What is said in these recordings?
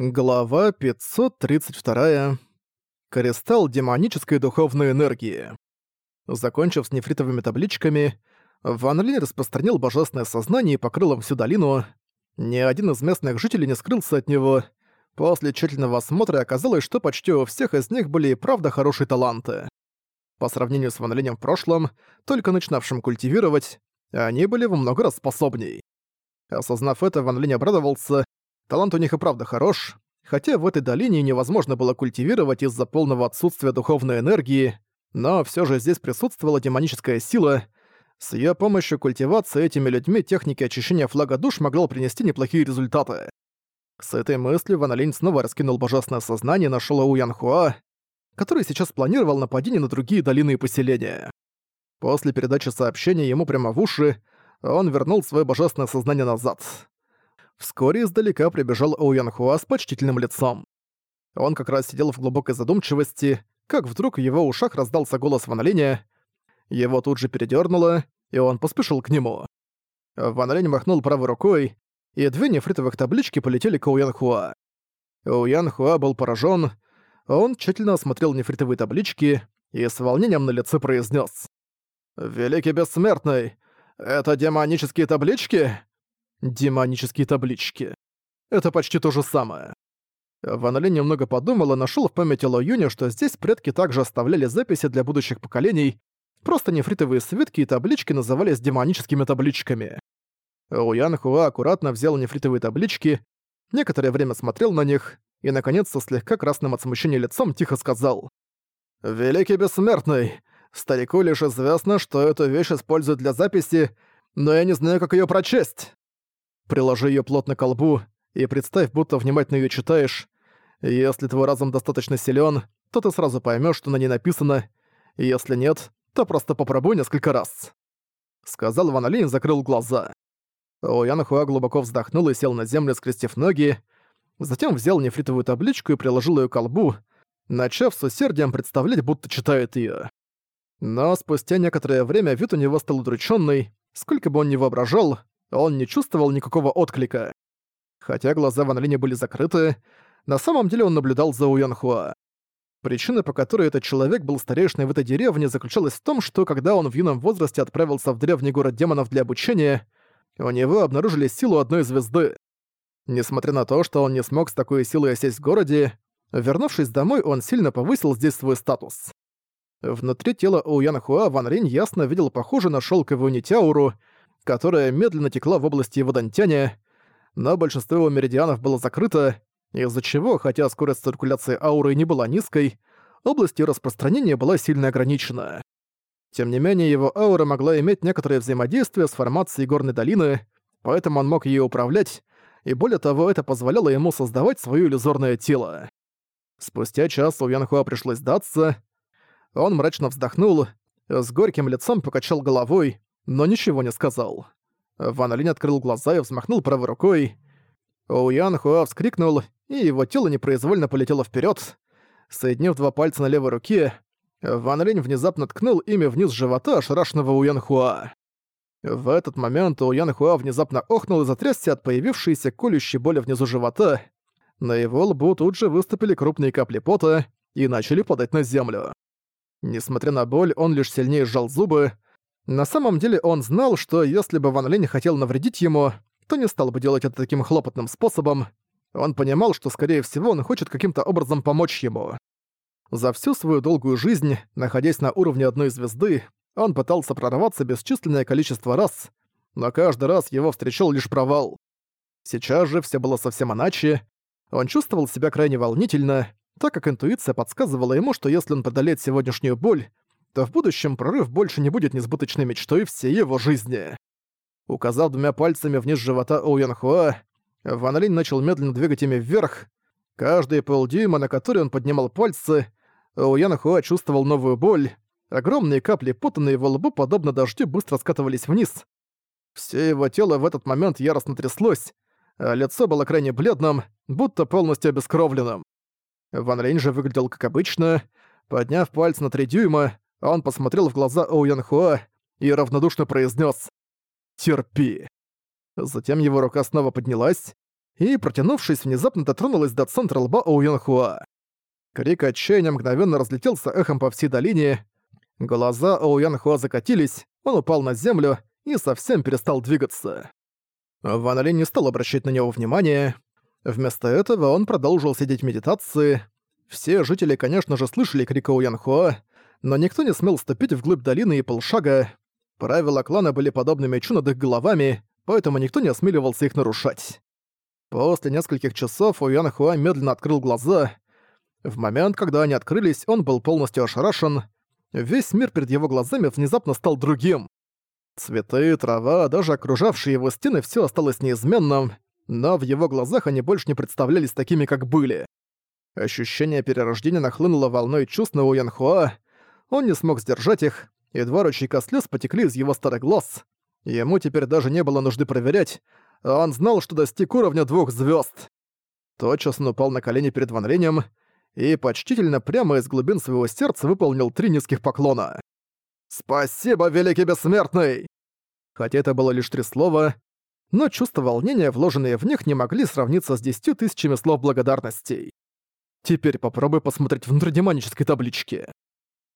Глава 532. Кристалл демонической духовной энергии. Закончив с нефритовыми табличками, Ван Линь распространил божественное сознание и покрыл им всю долину. Ни один из местных жителей не скрылся от него. После тщательного осмотра оказалось, что почти у всех из них были и правда хорошие таланты. По сравнению с Ван Линем в прошлом, только начинавшим культивировать, они были во много раз способней. Осознав это, Ван Линь обрадовался, Талант у них и правда хорош, хотя в этой долине невозможно было культивировать из-за полного отсутствия духовной энергии, но все же здесь присутствовала демоническая сила. С ее помощью культивации этими людьми техники очищения флага душ могла принести неплохие результаты. С этой мыслью Ван Линь снова раскинул божественное сознание и нашел Оу Янхуа, который сейчас планировал нападение на другие долины и поселения. После передачи сообщения ему прямо в уши, он вернул свое божественное сознание назад. Вскоре издалека прибежал Оуян Хуа с почтительным лицом. Он как раз сидел в глубокой задумчивости, как вдруг в его ушах раздался голос Ван Линя. Его тут же передёрнуло, и он поспешил к нему. Ван Линь махнул правой рукой, и две нефритовых таблички полетели к Оуян Хуа. Оуян Хуа был поражён, он тщательно осмотрел нефритовые таблички и с волнением на лице произнес: «Великий Бессмертный, это демонические таблички?» Демонические таблички. Это почти то же самое. Ван Линь немного подумал и нашёл в памяти Ло Юня, что здесь предки также оставляли записи для будущих поколений, просто нефритовые свитки и таблички назывались демоническими табличками. Уян Хуа аккуратно взял нефритовые таблички, некоторое время смотрел на них и, наконец, со слегка красным от смущения лицом тихо сказал. «Великий Бессмертный, старику лишь известно, что эту вещь используют для записи, но я не знаю, как её прочесть». Приложи её плотно к колбу и представь, будто внимательно её читаешь. Если твой разум достаточно силён, то ты сразу поймёшь, что на ней написано. Если нет, то просто попробуй несколько раз. Сказал Ван Линь и закрыл глаза. Оян Хуа глубоко вздохнул и сел на землю, скрестив ноги. Затем взял нефритовую табличку и приложил её к колбу, начав с усердием представлять, будто читает её. Но спустя некоторое время вид у него стал удручённый, сколько бы он ни воображал, он не чувствовал никакого отклика. Хотя глаза Ван Линя были закрыты, на самом деле он наблюдал за Уянхуа. Причина, по которой этот человек был старейшиной в этой деревне, заключалась в том, что когда он в юном возрасте отправился в древний город демонов для обучения, у него обнаружили силу одной звезды. Несмотря на то, что он не смог с такой силой осесть в городе, вернувшись домой, он сильно повысил здесь свой статус. Внутри тела Уянхуа Ван Ринь ясно видел похоже на шелковую нитяуру, которая медленно текла в области его дантяня, но большинство его меридианов было закрыто, из-за чего, хотя скорость циркуляции ауры не была низкой, область ее распространения была сильно ограничена. Тем не менее, его аура могла иметь некоторое взаимодействие с формацией горной долины, поэтому он мог ею управлять, и более того, это позволяло ему создавать свое иллюзорное тело. Спустя час у Янхуа пришлось сдаться. Он мрачно вздохнул, с горьким лицом покачал головой, но ничего не сказал. Ван Линь открыл глаза и взмахнул правой рукой. Оуян Хуа вскрикнул, и его тело непроизвольно полетело вперед. Соединив два пальца на левой руке, Ван Линь внезапно ткнул ими вниз живота ошарашенного Уян Хуа. В этот момент Уян Хуа внезапно охнул и затрясся от появившейся колющей боли внизу живота. На его лбу тут же выступили крупные капли пота и начали падать на землю. Несмотря на боль, он лишь сильнее сжал зубы, на самом деле он знал, что если бы Ван Линь хотел навредить ему, то не стал бы делать это таким хлопотным способом. Он понимал, что, скорее всего, он хочет каким-то образом помочь ему. За всю свою долгую жизнь, находясь на уровне одной звезды, он пытался прорваться бесчисленное количество раз, но каждый раз его встречал лишь провал. Сейчас же все было совсем иначе. Он чувствовал себя крайне волнительно, так как интуиция подсказывала ему, что если он преодолеет сегодняшнюю боль, то в будущем прорыв больше не будет несбыточной мечтой всей его жизни. Указав двумя пальцами вниз живота Оуянхуа, Ван Линь начал медленно двигать ими вверх. Каждые полдюйма, на который он поднимал пальцы, Оуянхуа чувствовал новую боль. Огромные капли пота на его лбу, подобно дождю, быстро скатывались вниз. Все его тело в этот момент яростно тряслось, а лицо было крайне бледным, будто полностью обескровленным. Ван Линь же выглядел как обычно. Подняв пальцы на три дюйма, он посмотрел в глаза Оу Янхуа и равнодушно произнес «Терпи». Затем его рука снова поднялась, и, протянувшись, внезапно дотронулась до центра лба Оуян Хуа. Крик отчаяния мгновенно разлетелся эхом по всей долине. Глаза Оуян Хуа закатились, он упал на землю и совсем перестал двигаться. Ван Линь не стал обращать на него внимания. Вместо этого он продолжил сидеть в медитации. Все жители, конечно же, слышали крик Оуян Хуа, но никто не смел ступить вглубь долины и полшага. Правила клана были подобны мечу над их головами, поэтому никто не осмеливался их нарушать. После нескольких часов Уян Хуа медленно открыл глаза. В момент, когда они открылись, он был полностью ошарашен. Весь мир перед его глазами внезапно стал другим. Цветы, трава, даже окружавшие его стены все осталось неизменным, но в его глазах они больше не представлялись такими, как были. Ощущение перерождения нахлынуло волной чувств на Уян Хуа. Он не смог сдержать их, и два ручейка слез потекли из его старых глаз. Ему теперь даже не было нужды проверять, он знал, что достиг уровня двух звезд. Тотчас он упал на колени перед Ван Линем и почтительно прямо из глубин своего сердца выполнил три низких поклона. «Спасибо, Великий Бессмертный!» Хотя это было лишь три слова, но чувства волнения, вложенные в них, не могли сравниться с десятью тысячами слов благодарностей. «Теперь попробуй посмотреть внутрь демонической таблички».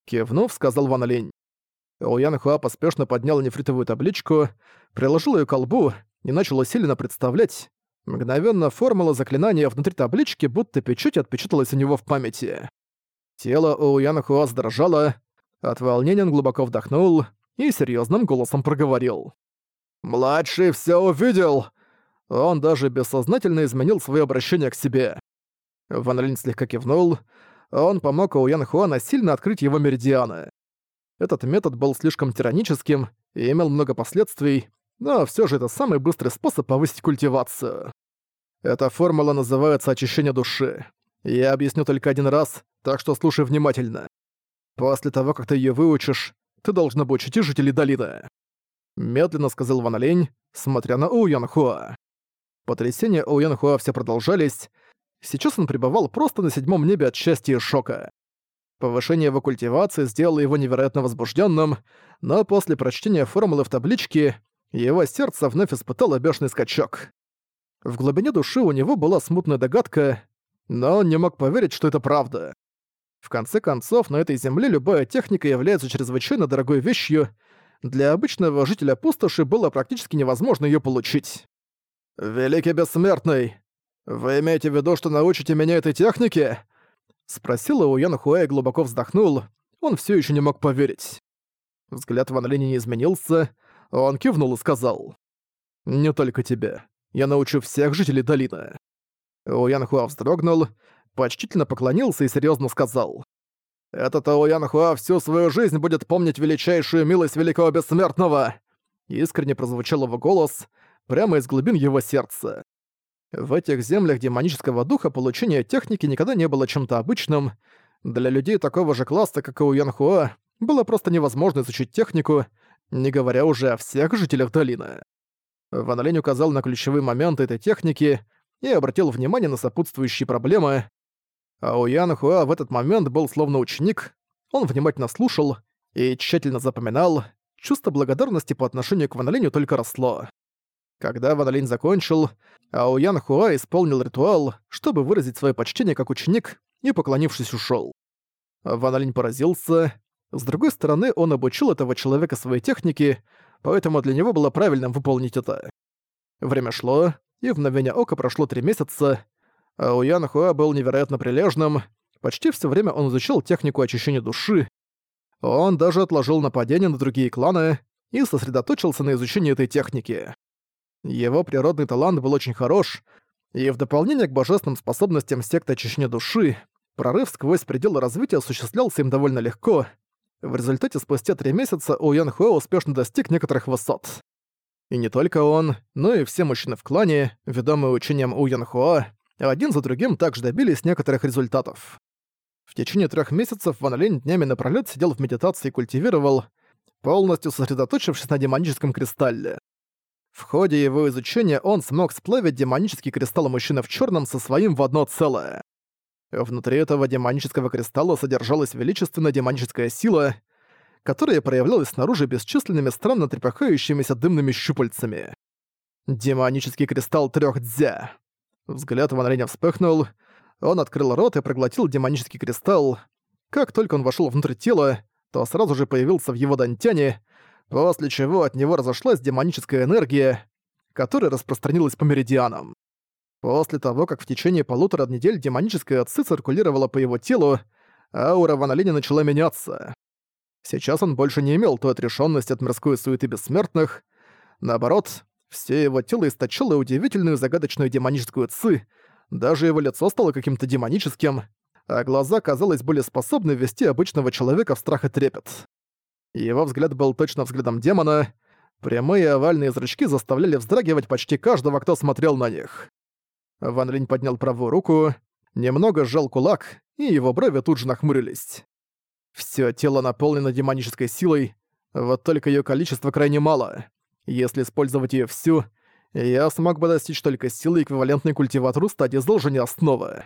Кивнув, сказал Ван Линь. Уян Хуа поспешно поднял нефритовую табличку, приложил ее к колбу и начал усиленно представлять. Мгновенно формула заклинания внутри таблички будто печать отпечаталась у него в памяти. Тело у Яна Хуа дрожало, от волнения он глубоко вдохнул и серьезным голосом проговорил. «Младший все увидел!» Он даже бессознательно изменил свое обращение к себе. Ван Линь слегка кивнул. Он помог Уян Хуана сильно открыть его меридианы. Этот метод был слишком тираническим и имел много последствий, но все же это самый быстрый способ повысить культивацию. Эта формула называется очищение души. Я объясню только один раз, так что слушай внимательно. После того, как ты ее выучишь, ты должен обучить и жителей долины. Медленно сказал Ван Лень, смотря на Оуян Хуа. Потрясения Оуян Хуа все продолжались. Сейчас он пребывал просто на седьмом небе от счастья и шока. Повышение его культивации сделало его невероятно возбужденным, но после прочтения формулы в табличке его сердце вновь испытало бешеный скачок. В глубине души у него была смутная догадка, но он не мог поверить, что это правда. В конце концов, на этой земле любая техника является чрезвычайно дорогой вещью, для обычного жителя пустоши было практически невозможно ее получить. «Великий Бессмертный, вы имеете в виду, что научите меня этой технике?» Спросил его Ян Хуэй глубоко вздохнул, он все еще не мог поверить. Взгляд Ван Лини не изменился, он кивнул и сказал. «Не только тебе. Я научу всех жителей долины». Уян Хуа вздрогнул, почтительно поклонился и серьезно сказал. «Этот Уян Хуа всю свою жизнь будет помнить величайшую милость Великого Бессмертного!» Искренне прозвучал его голос прямо из глубин его сердца. В этих землях демонического духа получение техники никогда не было чем-то обычным. Для людей такого же класса, как и у Янхуа, было просто невозможно изучить технику, не говоря уже о всех жителях долины. Ван Лень указал на ключевые моменты этой техники и обратил внимание на сопутствующие проблемы. А у Ян Хуа в этот момент был словно ученик, он внимательно слушал и тщательно запоминал, чувство благодарности по отношению к Ван Линю только росло. Когда Ван Линь закончил, Ао Ян Хуа исполнил ритуал, чтобы выразить свое почтение как ученик, и, поклонившись, ушел. Ван Линь поразился, с другой стороны, он обучил этого человека своей технике, поэтому для него было правильным выполнить это. Время шло, и в мгновение ока прошло три месяца, а у Ян Хуа был невероятно прилежным, почти все время он изучал технику очищения души, он даже отложил нападение на другие кланы и сосредоточился на изучении этой техники. Его природный талант был очень хорош, и в дополнение к божественным способностям секты очищения души, прорыв сквозь пределы развития осуществлялся им довольно легко — в результате спустя три месяца У Ян Хуэ успешно достиг некоторых высот. И не только он, но и все мужчины в клане, ведомые учением У Ян Хуа, один за другим также добились некоторых результатов. В течение трех месяцев Ван Линь днями напролёт сидел в медитации и культивировал, полностью сосредоточившись на демоническом кристалле. В ходе его изучения он смог сплавить демонический кристалл мужчины в черном со своим в одно целое. Внутри этого демонического кристалла содержалась величественная демоническая сила, которая проявлялась снаружи бесчисленными странно трепыхающимися дымными щупальцами. Демонический кристалл трёх дзя. Взгляд Ван Линя вспыхнул, он открыл рот и проглотил демонический кристалл. Как только он вошел внутрь тела, то сразу же появился в его дантяне, после чего от него разошлась демоническая энергия, которая распространилась по меридианам. После того, как в течение полутора недель демоническая отцы циркулировала по его телу, аура Ван начала меняться. Сейчас он больше не имел той отрешенности от мирской суеты бессмертных. Наоборот, все его тело источило удивительную загадочную демоническую ци, даже его лицо стало каким-то демоническим, а глаза, казалось, были способны ввести обычного человека в страх и трепет. Его взгляд был точно взглядом демона, прямые овальные зрачки заставляли вздрагивать почти каждого, кто смотрел на них. Ван Линь поднял правую руку, немного сжал кулак, и его брови тут же нахмурились. Всё тело наполнено демонической силой, вот только её количество крайне мало. Если использовать её всю, я смог бы достичь только силы, эквивалентной культиватору стадии заложения основы.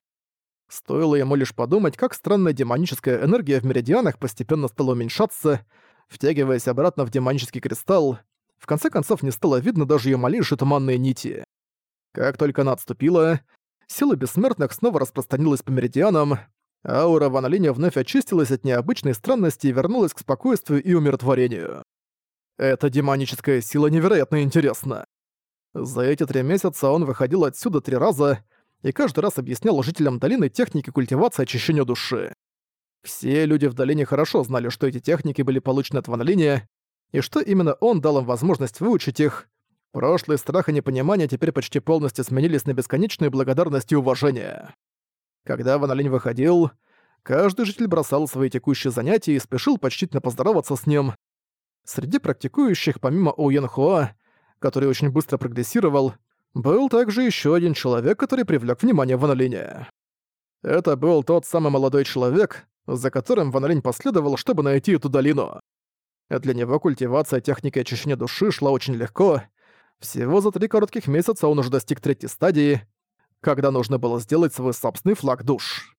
Стоило ему лишь подумать, как странная демоническая энергия в меридианах постепенно стала уменьшаться, втягиваясь обратно в демонический кристалл, в конце концов не стало видно даже её малейшей туманной нити. Как только она отступила, сила бессмертных снова распространилась по меридианам, аура Ван Линя вновь очистилась от необычной странности и вернулась к спокойствию и умиротворению. Эта демоническая сила невероятно интересна. За эти три месяца он выходил отсюда три раза и каждый раз объяснял жителям долины техники культивации очищения души. Все люди в долине хорошо знали, что эти техники были получены от Ван и что именно он дал им возможность выучить их. Прошлый страх и непонимание теперь почти полностью сменились на бесконечную благодарность и уважение. Когда Ван Линь выходил, каждый житель бросал свои текущие занятия и спешил почтительно поздороваться с ним. Среди практикующих, помимо Оуен Хуа, который очень быстро прогрессировал, был также еще один человек, который привлек внимание Ван Линя. Это был тот самый молодой человек, за которым Ван Линь последовал, чтобы найти эту долину. Для него культивация техники очищения души шла очень легко. Всего за три коротких месяца он уже достиг третьей стадии, когда нужно было сделать свой собственный флаг душ.